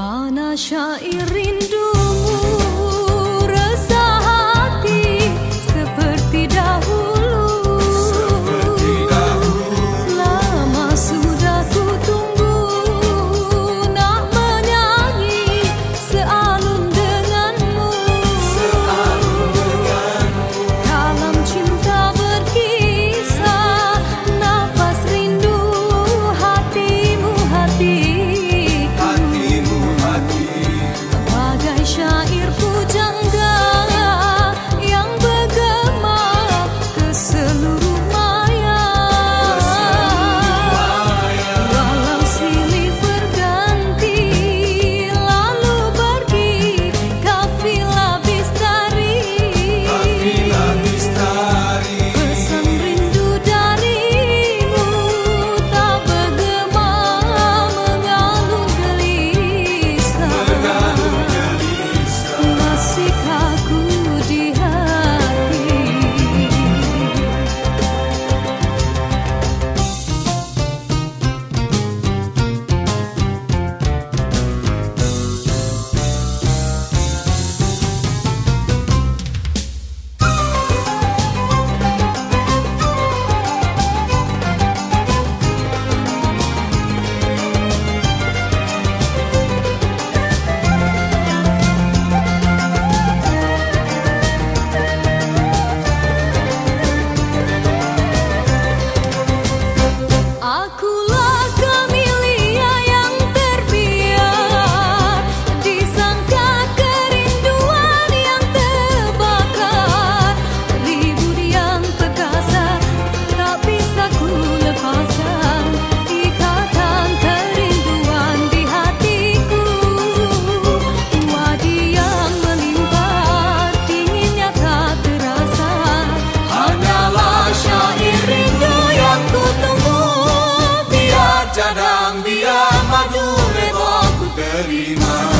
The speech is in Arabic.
معنا شائر دون desanimar.